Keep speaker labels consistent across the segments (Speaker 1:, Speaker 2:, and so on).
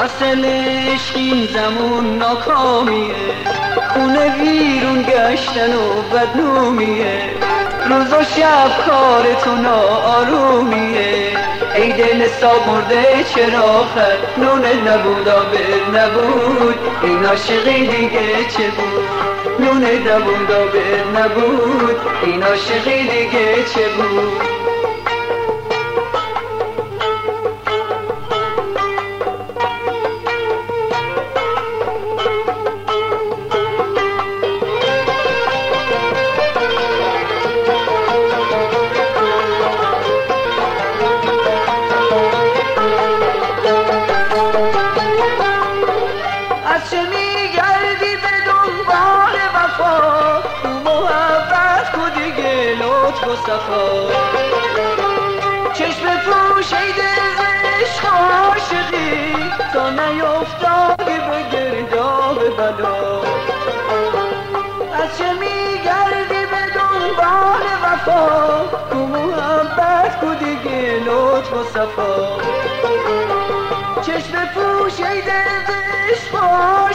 Speaker 1: حاصلش این زمون ناکامیه. خونه ویرون گشتن و بدنومیه. روز و شب کارتون آرومیه ای دل مرده چرا خد نونه نبود آبر نبود. این عاشقی دیگه چه بود؟ نونه نبود آبر نبود. این عاشقی دیگه چه بود؟ و صفا. چشم پوشیده عشق عاشقی. تا نیفتادی به گرداب بلا. از چه میگردی به دنبال وفا؟ کو محبت کو دیگه لطف و صفا.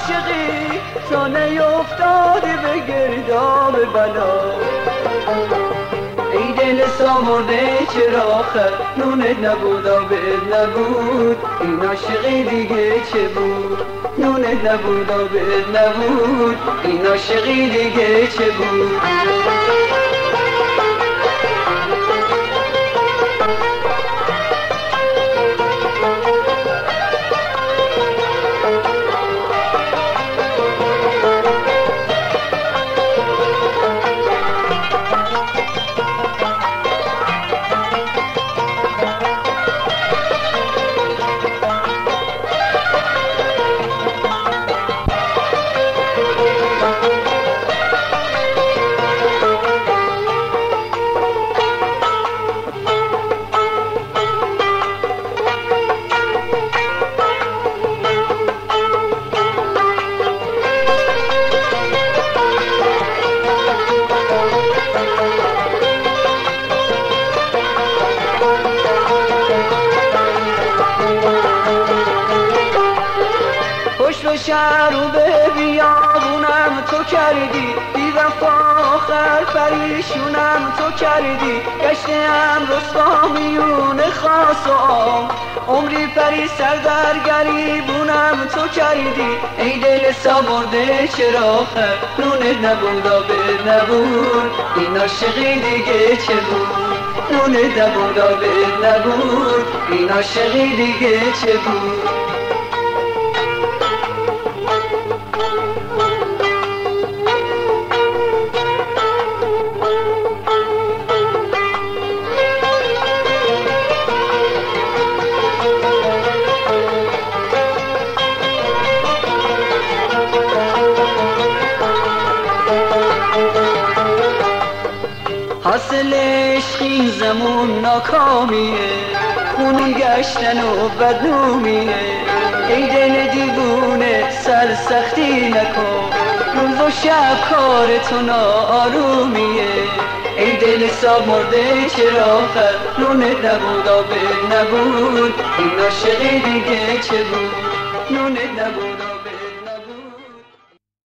Speaker 1: عاشقی تا نیفتادی به گرداب بلا. دل سامرده چرا نونت نبود آبت نبود؟ این عاشقی دیگه چه بود؟ نونت نبود آبت نبود؟ این عاشقی دیگه چه بود؟ شهر رو به بیابونم تو کردی. بی وفا آخر پریشونم تو کردی. گشتم رسوا میون خاص و آم عمری پری سر در گریبونم تو کردی. ای دل سامرده چرا خر؟ نونه نبود آبه نبود. این عاشقی دیگه چه بود؟ نونه نبود آبه نبود. این عاشقی دیگه چه بود؟ حاصلش این زمون ناکامیه. خونون گشتن و بدنومیه. ای دل دیوونه سر سختی نکن. روز و شب کارتون آرومیه ای دل ساب مرده چرا خد نونه نبود؟ آبه نبود. این عاشقی دیگه چه بود؟ نونه نبود.